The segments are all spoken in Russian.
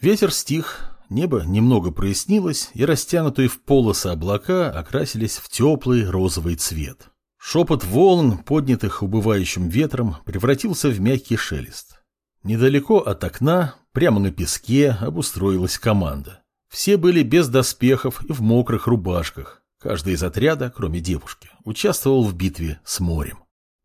Ветер стих, небо немного прояснилось, и растянутые в полосы облака окрасились в теплый розовый цвет. Шепот волн, поднятых убывающим ветром, превратился в мягкий шелест. Недалеко от окна, прямо на песке, обустроилась команда. Все были без доспехов и в мокрых рубашках. Каждый из отряда, кроме девушки, участвовал в битве с морем.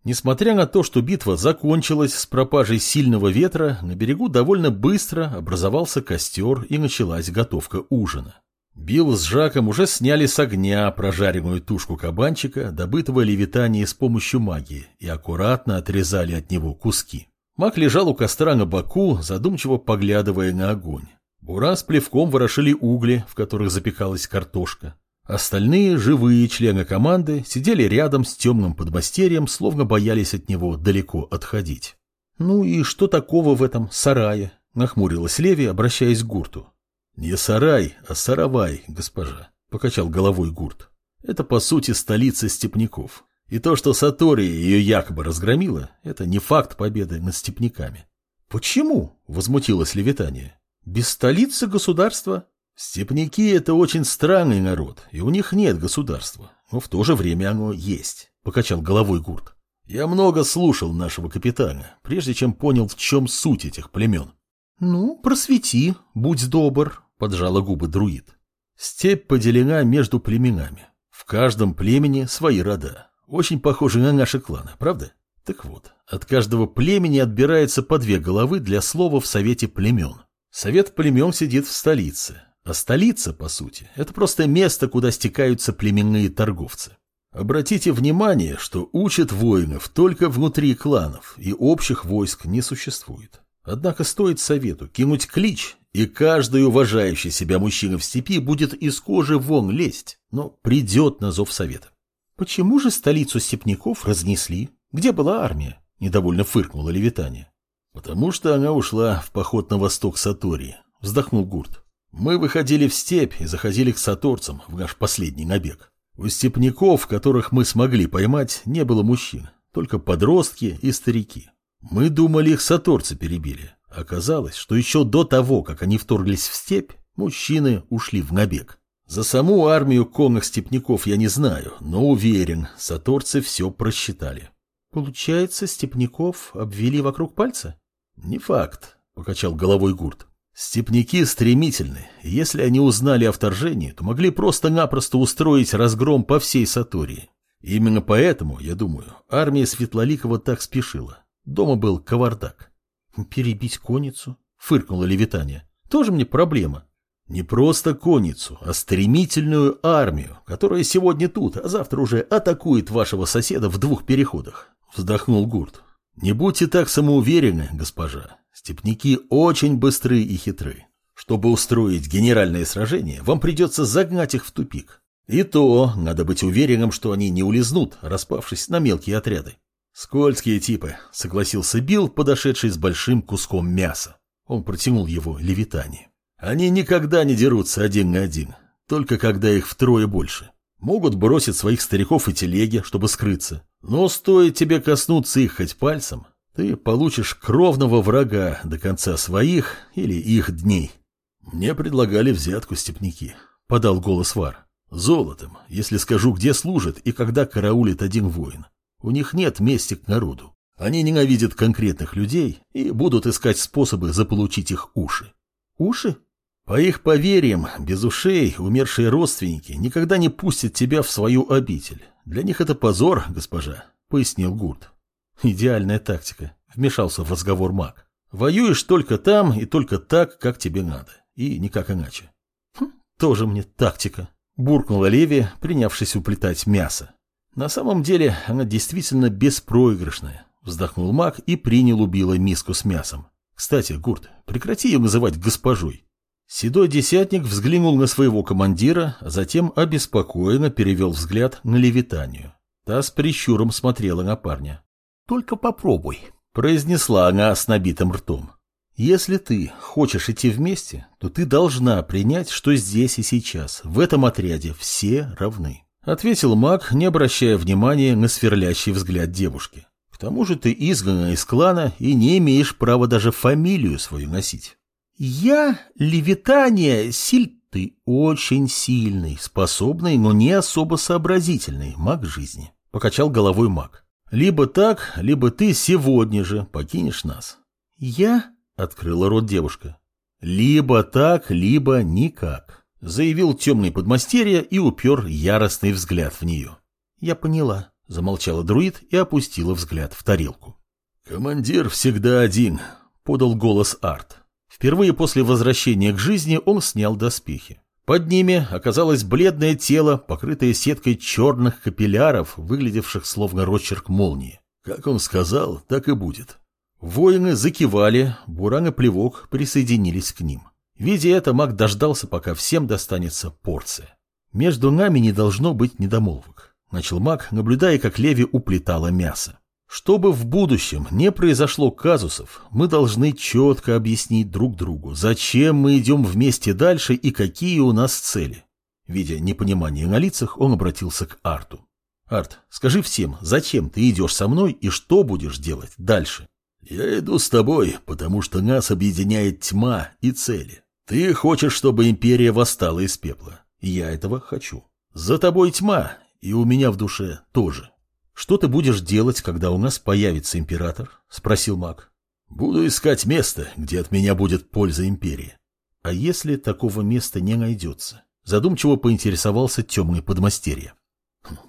Несмотря на то, что битва закончилась с пропажей сильного ветра, на берегу довольно быстро образовался костер и началась готовка ужина. Билл с Жаком уже сняли с огня прожаренную тушку кабанчика, добытого левитания с помощью магии, и аккуратно отрезали от него куски. Маг лежал у костра на боку, задумчиво поглядывая на огонь. Бура с плевком ворошили угли, в которых запекалась картошка. Остальные, живые члены команды, сидели рядом с темным подмастерьем, словно боялись от него далеко отходить. «Ну и что такого в этом сарае?» — нахмурилась Леви, обращаясь к Гурту. «Не сарай, а саравай, госпожа», — покачал головой Гурт. «Это, по сути, столица степняков. И то, что Сатори ее якобы разгромила, это не факт победы над степняками». «Почему?» — возмутилась Левитания. «Без столицы государства Степняки – это очень странный народ, и у них нет государства, но в то же время оно есть, – покачал головой Гурт. Я много слушал нашего капитана, прежде чем понял, в чем суть этих племен. Ну, просвети, будь добр, – поджала губы друид. Степь поделена между племенами. В каждом племени свои рода. Очень похожи на наши кланы, правда? Так вот, от каждого племени отбирается по две головы для слова в совете племен. Совет племен сидит в столице, а столица, по сути, это просто место, куда стекаются племенные торговцы. Обратите внимание, что учат воинов только внутри кланов, и общих войск не существует. Однако стоит совету кинуть клич, и каждый уважающий себя мужчина в степи будет из кожи вон лезть, но придет на зов совета. Почему же столицу степняков разнесли? Где была армия? Недовольно фыркнула Левитания. Потому что она ушла в поход на восток Сатории, вздохнул Гурт. Мы выходили в степь и заходили к саторцам в наш последний набег. У степняков, которых мы смогли поймать, не было мужчин, только подростки и старики. Мы думали, их саторцы перебили. Оказалось, что еще до того, как они вторглись в степь, мужчины ушли в набег. За саму армию конных степняков я не знаю, но уверен, саторцы все просчитали. Получается, степняков обвели вокруг пальца? Не факт, покачал головой Гурт. Степняки стремительны, если они узнали о вторжении, то могли просто-напросто устроить разгром по всей Сатории. Именно поэтому, я думаю, армия Светлоликова так спешила. Дома был кавардак. «Перебить конницу?» — фыркнула Левитания. «Тоже мне проблема». «Не просто конницу, а стремительную армию, которая сегодня тут, а завтра уже атакует вашего соседа в двух переходах», — вздохнул Гурт. «Не будьте так самоуверены, госпожа. Степники очень быстры и хитры. Чтобы устроить генеральное сражение, вам придется загнать их в тупик. И то надо быть уверенным, что они не улизнут, распавшись на мелкие отряды. «Скользкие типы», — согласился Билл, подошедший с большим куском мяса. Он протянул его левитание. «Они никогда не дерутся один на один, только когда их втрое больше. Могут бросить своих стариков и телеги, чтобы скрыться. Но стоит тебе коснуться их хоть пальцем, ты получишь кровного врага до конца своих или их дней. Мне предлагали взятку степняки, подал голос Вар. Золотом, если скажу, где служит и когда караулит один воин. У них нет мести к народу. Они ненавидят конкретных людей и будут искать способы заполучить их уши. Уши? По их поверьям, без ушей умершие родственники никогда не пустят тебя в свою обитель. Для них это позор, госпожа, пояснил Гурт. Идеальная тактика, вмешался в разговор маг. Воюешь только там и только так, как тебе надо, и никак иначе. Хм, тоже мне тактика, буркнула Леви, принявшись уплетать мясо. На самом деле она действительно беспроигрышная, вздохнул маг и принял убила миску с мясом. Кстати, Гурт, прекрати ее называть госпожой. Седой десятник взглянул на своего командира, а затем обеспокоенно перевел взгляд на левитанию. Та с прищуром смотрела на парня. «Только попробуй», — произнесла она с набитым ртом. «Если ты хочешь идти вместе, то ты должна принять, что здесь и сейчас, в этом отряде, все равны», — ответил маг, не обращая внимания на сверлящий взгляд девушки. «К тому же ты изгнана из клана и не имеешь права даже фамилию свою носить». Я левитание силь... Ты очень сильный, способный, но не особо сообразительный маг жизни. Покачал головой маг. Либо так, либо ты сегодня же покинешь нас. Я? Открыла рот девушка. Либо так, либо никак. Заявил темный подмастерье и упер яростный взгляд в нее. Я поняла. Замолчала друид и опустила взгляд в тарелку. «Командир всегда один», — подал голос Арт. Впервые после возвращения к жизни он снял доспехи. Под ними оказалось бледное тело, покрытое сеткой черных капилляров, выглядевших словно росчерк молнии. Как он сказал, так и будет. Воины закивали, Буран и Плевок присоединились к ним. Видя это, маг дождался, пока всем достанется порция. Между нами не должно быть недомолвок начал маг, наблюдая, как Леви уплетала мясо. Чтобы в будущем не произошло казусов, мы должны четко объяснить друг другу, зачем мы идем вместе дальше и какие у нас цели. Видя непонимание на лицах, он обратился к Арту. «Арт, скажи всем, зачем ты идешь со мной и что будешь делать дальше?» «Я иду с тобой, потому что нас объединяет тьма и цели. Ты хочешь, чтобы империя восстала из пепла. Я этого хочу. За тобой тьма, и у меня в душе тоже. Что ты будешь делать, когда у нас появится император? Спросил маг. Буду искать место, где от меня будет польза империи. А если такого места не найдется? Задумчиво поинтересовался темный подмастерье.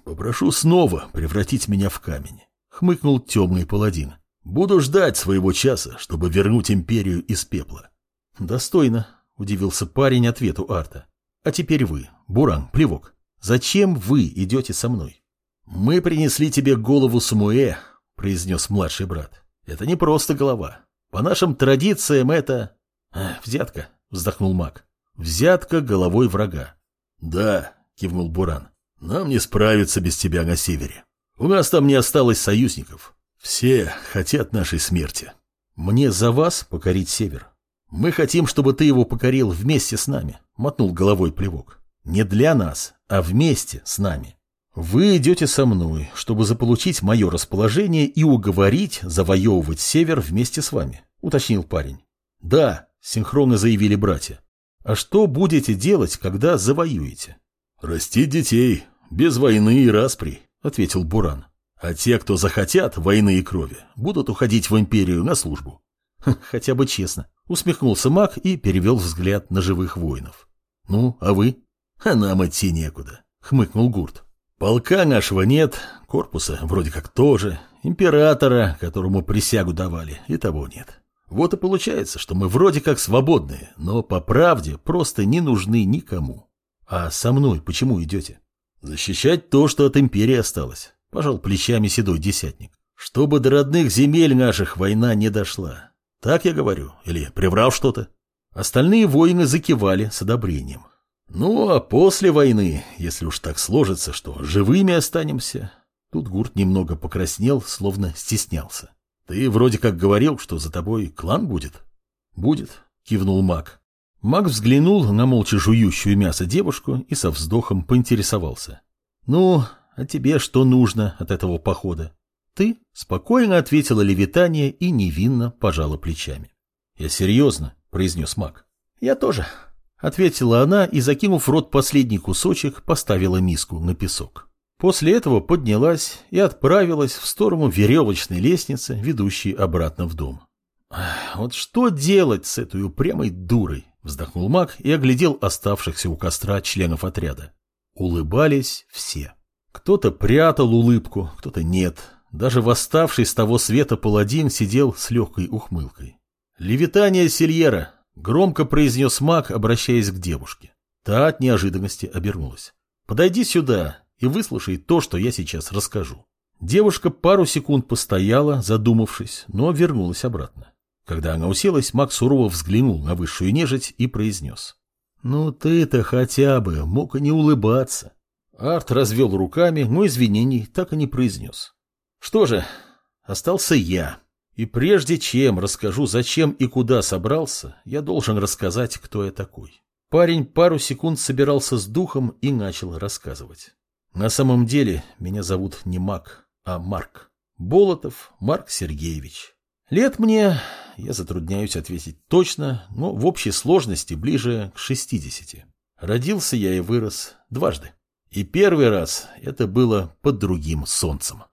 Попрошу снова превратить меня в камень. Хмыкнул темный паладин. Буду ждать своего часа, чтобы вернуть империю из пепла. Достойно, удивился парень ответу Арта. А теперь вы, Буран, Плевок. Зачем вы идете со мной? Мы принесли тебе голову Самуэ, произнес младший брат. Это не просто голова. По нашим традициям это... А, взятка, вздохнул маг. Взятка головой врага. Да, кивнул Буран. Нам не справиться без тебя на севере. У нас там не осталось союзников. Все хотят нашей смерти. Мне за вас покорить север. Мы хотим, чтобы ты его покорил вместе с нами, мотнул головой плевок. Не для нас, а вместе с нами. Вы идете со мной, чтобы заполучить мое расположение и уговорить завоевывать север вместе с вами, уточнил парень. Да, синхронно заявили братья. А что будете делать, когда завоюете? Растить детей, без войны и распри, ответил Буран. А те, кто захотят войны и крови, будут уходить в империю на службу. Хотя бы честно, усмехнулся маг и перевел взгляд на живых воинов. Ну, а вы? А нам идти некуда, хмыкнул Гурт. Полка нашего нет, корпуса вроде как тоже, императора, которому присягу давали, и того нет. Вот и получается, что мы вроде как свободные, но по правде просто не нужны никому. А со мной почему идете? Защищать то, что от империи осталось, пожал плечами седой десятник. Чтобы до родных земель наших война не дошла. Так я говорю, или приврал что-то? Остальные воины закивали с одобрением. Ну, а после войны, если уж так сложится, что живыми останемся... Тут Гурт немного покраснел, словно стеснялся. Ты вроде как говорил, что за тобой клан будет? Будет, кивнул маг. Маг взглянул на молча жующую мясо девушку и со вздохом поинтересовался. Ну, а тебе что нужно от этого похода? Ты спокойно ответила левитание и невинно пожала плечами. Я серьезно, произнес маг. Я тоже, Ответила она и, закинув в рот последний кусочек, поставила миску на песок. После этого поднялась и отправилась в сторону веревочной лестницы, ведущей обратно в дом. «Вот что делать с этой упрямой дурой?» – вздохнул маг и оглядел оставшихся у костра членов отряда. Улыбались все. Кто-то прятал улыбку, кто-то нет. Даже восставший с того света паладин сидел с легкой ухмылкой. «Левитание Сильера!» Громко произнес маг, обращаясь к девушке. Та от неожиданности обернулась. «Подойди сюда и выслушай то, что я сейчас расскажу». Девушка пару секунд постояла, задумавшись, но вернулась обратно. Когда она уселась, маг сурово взглянул на высшую нежить и произнес. «Ну ты-то хотя бы мог и не улыбаться». Арт развел руками, но извинений так и не произнес. «Что же, остался я». И прежде чем расскажу, зачем и куда собрался, я должен рассказать, кто я такой. Парень пару секунд собирался с духом и начал рассказывать. На самом деле меня зовут не Мак, а Марк. Болотов Марк Сергеевич. Лет мне, я затрудняюсь ответить точно, но в общей сложности ближе к 60. Родился я и вырос дважды. И первый раз это было под другим солнцем.